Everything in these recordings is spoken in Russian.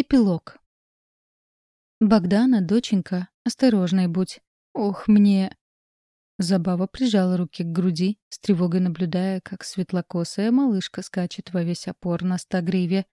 Эпилог. «Богдана, доченька, осторожной будь. Ох, мне...» Забава прижала руки к груди, с тревогой наблюдая, как светлокосая малышка скачет во весь опор на стагриве.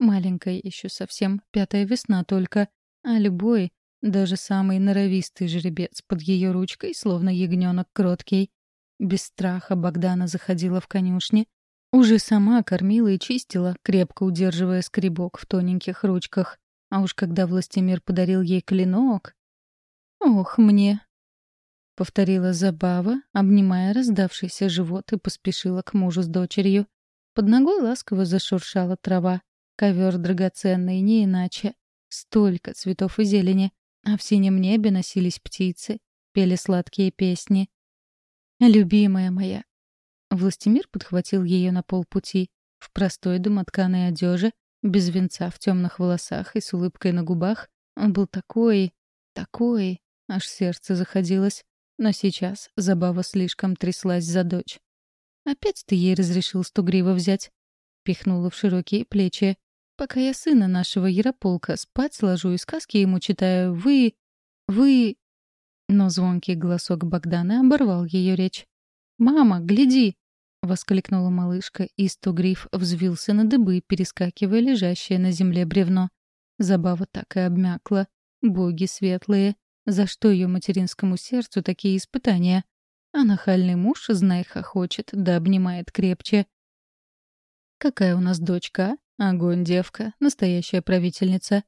Маленькая еще совсем, пятая весна только, а любой, даже самый норовистый жеребец под ее ручкой, словно ягненок кроткий. Без страха Богдана заходила в конюшни, уже сама кормила и чистила, крепко удерживая скребок в тоненьких ручках. А уж когда Властимир подарил ей клинок... «Ох, мне!» — повторила Забава, обнимая раздавшийся живот и поспешила к мужу с дочерью. Под ногой ласково зашуршала трава. Ковер драгоценный, не иначе. Столько цветов и зелени. А в синем небе носились птицы, пели сладкие песни. «Любимая моя, Властимир подхватил ее на полпути, в простой домотканой одежде, без венца в темных волосах и с улыбкой на губах. Он был такой, такой, аж сердце заходилось. Но сейчас забава слишком тряслась за дочь. «Опять ты ей разрешил сто грива взять?» Пихнула в широкие плечи. «Пока я сына нашего Ярополка спать сложу и сказки ему читаю, вы... вы...» Но звонкий голосок Богдана оборвал ее речь. «Мама, гляди!» — воскликнула малышка, и стогриф взвился на дыбы, перескакивая лежащее на земле бревно. Забава так и обмякла. Боги светлые, за что ее материнскому сердцу такие испытания? А нахальный муж, знай, хохочет, да обнимает крепче. «Какая у нас дочка, а? Огонь, девка, настоящая правительница».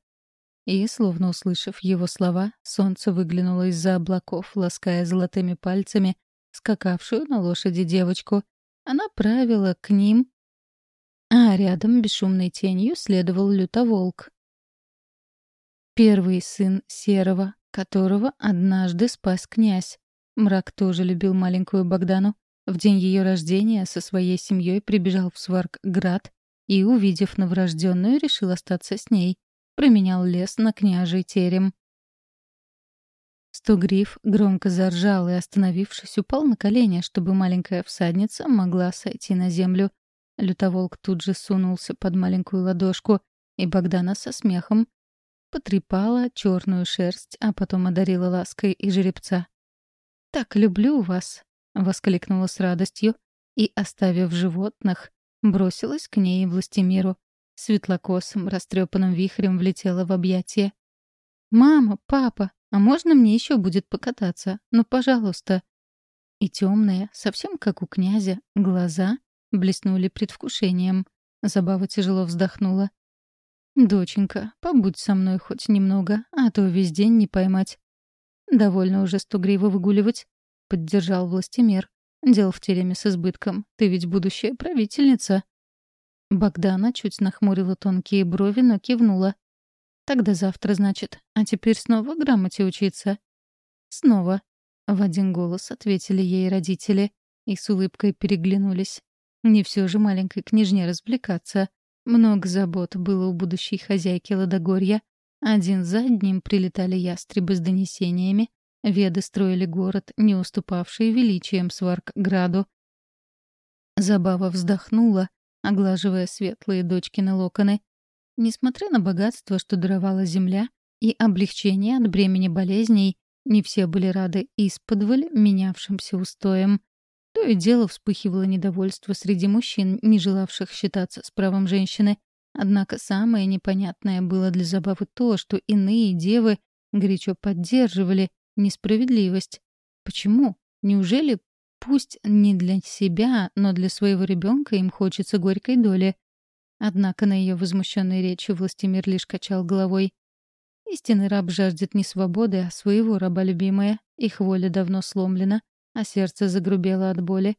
И, словно услышав его слова, солнце выглянуло из-за облаков, лаская золотыми пальцами скакавшую на лошади девочку — она правила к ним, а рядом бесшумной тенью следовал лютоволк. Первый сын Серого, которого однажды спас князь. Мрак тоже любил маленькую Богдану. В день ее рождения со своей семьей прибежал в Сваркград и, увидев новорожденную, решил остаться с ней. Променял лес на княжий терем. Стугриф громко заржал и, остановившись, упал на колени, чтобы маленькая всадница могла сойти на землю. Лютоволк тут же сунулся под маленькую ладошку, и Богдана со смехом потрепала черную шерсть, а потом одарила лаской и жеребца. «Так люблю вас!» — воскликнула с радостью и, оставив животных, бросилась к ней и Властимиру. Светлокосым, растрепанным вихрем влетела в объятия. «Мама, папа, а можно мне еще будет покататься? Ну, пожалуйста. И темные, совсем как у князя, глаза блеснули предвкушением. Забава тяжело вздохнула. «Доченька, побудь со мной хоть немного, а то весь день не поймать». «Довольно уже стугриво выгуливать», — поддержал властемир. «Дел в тереме с избытком. Ты ведь будущая правительница». Богдана чуть нахмурила тонкие брови, но кивнула. Тогда завтра, значит. А теперь снова грамоте учиться? Снова. В один голос ответили ей родители и с улыбкой переглянулись. Не все же маленькой княжне развлекаться. Много забот было у будущей хозяйки Ладогорья. Один за одним прилетали ястребы с донесениями. Веды строили город, не уступавший величием Сваркграду. Забава вздохнула, оглаживая светлые дочкины локоны. Несмотря на богатство, что даровала земля, и облегчение от бремени болезней, не все были рады исподволь менявшимся устоям. То и дело вспыхивало недовольство среди мужчин, не желавших считаться с правом женщины. Однако самое непонятное было для забавы то, что иные девы горячо поддерживали несправедливость. Почему? Неужели пусть не для себя, но для своего ребенка им хочется горькой доли? Однако на ее возмущенной речи Властимир лишь качал головой. Истинный раб жаждет не свободы, а своего раба любимая. Их воля давно сломлена, а сердце загрубело от боли.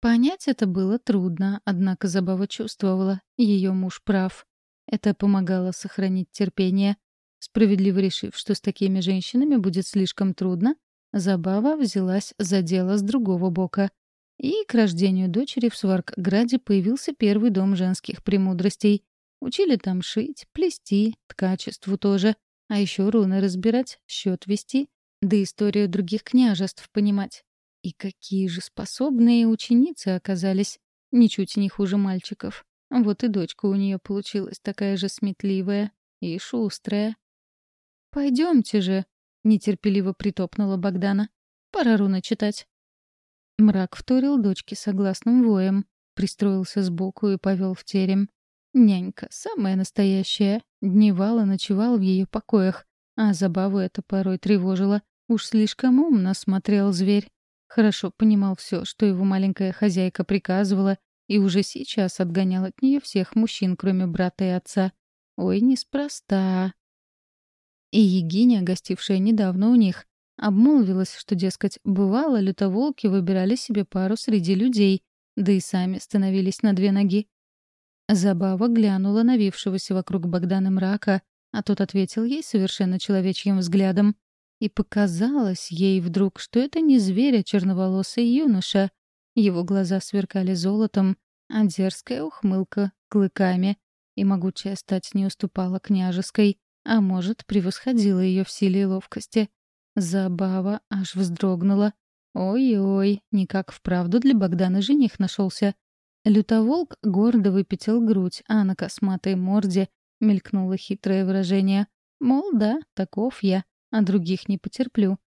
Понять это было трудно, однако Забава чувствовала. Ее муж прав. Это помогало сохранить терпение. Справедливо решив, что с такими женщинами будет слишком трудно, Забава взялась за дело с другого бока. И к рождению дочери в Сваркграде появился первый дом женских премудростей. Учили там шить, плести, ткачеству тоже, а еще руны разбирать, счет вести, да историю других княжеств понимать. И какие же способные ученицы оказались, ничуть не хуже мальчиков. Вот и дочка у нее получилась такая же сметливая. и шустрая. «Пойдемте же», — нетерпеливо притопнула Богдана. «Пора руна читать». Мрак вторил дочке согласным воем, пристроился сбоку и повел в терем. Нянька, самая настоящая, дневала, ночевала в ее покоях, а забаву это порой тревожило. Уж слишком умно смотрел зверь. Хорошо понимал все, что его маленькая хозяйка приказывала, и уже сейчас отгонял от нее всех мужчин, кроме брата и отца. Ой, неспроста. И Егиня, гостившая недавно у них, обмолвилась, что, дескать, бывало, лютоволки выбирали себе пару среди людей, да и сами становились на две ноги. Забава глянула на вившегося вокруг Богдана мрака, а тот ответил ей совершенно человечьим взглядом. И показалось ей вдруг, что это не зверь, а черноволосый юноша. Его глаза сверкали золотом, а дерзкая ухмылка — клыками, и могучая стать не уступала княжеской, а может, превосходила ее в силе и ловкости. Забава аж вздрогнула. Ой-ой, никак вправду для Богдана жених нашелся. Лютоволк гордо выпятил грудь, а на косматой морде мелькнуло хитрое выражение. Мол, да, таков я а других не потерплю.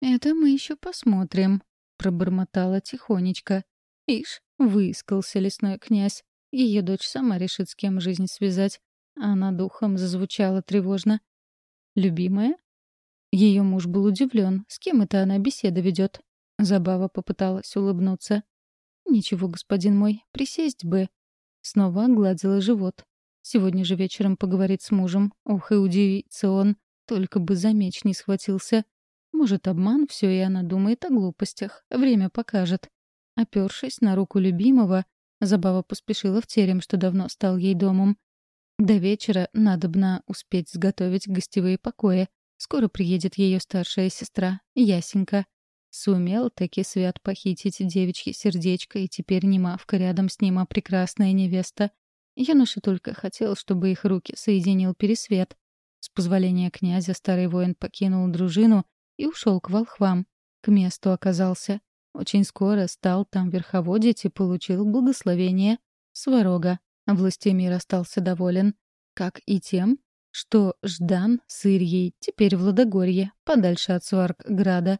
«Это мы еще посмотрим», — пробормотала тихонечко. Ишь, выискался лесной князь. Ее дочь сама решит, с кем жизнь связать. А над духом зазвучала тревожно. «Любимая?» Ее муж был удивлен. С кем это она беседа ведет? Забава попыталась улыбнуться. «Ничего, господин мой, присесть бы». Снова огладила живот. Сегодня же вечером поговорит с мужем. Ох, и удивится он. Только бы за меч не схватился. Может, обман все, и она думает о глупостях. Время покажет. Опершись на руку любимого, Забава поспешила в терем, что давно стал ей домом. До вечера надобно успеть сготовить гостевые покои. Скоро приедет ее старшая сестра, Ясенька. Сумел таки Свят похитить девичье сердечко, и теперь не мавка рядом с ним, а прекрасная невеста. Юноша только хотел, чтобы их руки соединил Пересвет. С позволения князя старый воин покинул дружину и ушел к волхвам. К месту оказался. Очень скоро стал там верховодить и получил благословение Сварога. Властемир остался доволен. Как и тем, что Ждан с Ирьей теперь в Ладогорье, подальше от Сваргграда.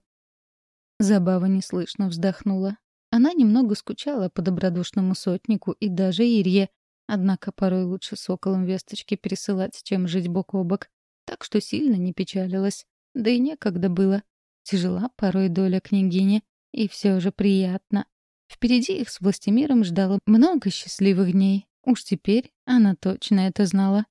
Забава неслышно вздохнула. Она немного скучала по добродушному сотнику и даже Ирье, Однако порой лучше соколом весточки пересылать, чем жить бок о бок. Так что сильно не печалилась. Да и некогда было. Тяжела порой доля княгини. И все же приятно. Впереди их с Властимиром ждало много счастливых дней. Уж теперь она точно это знала.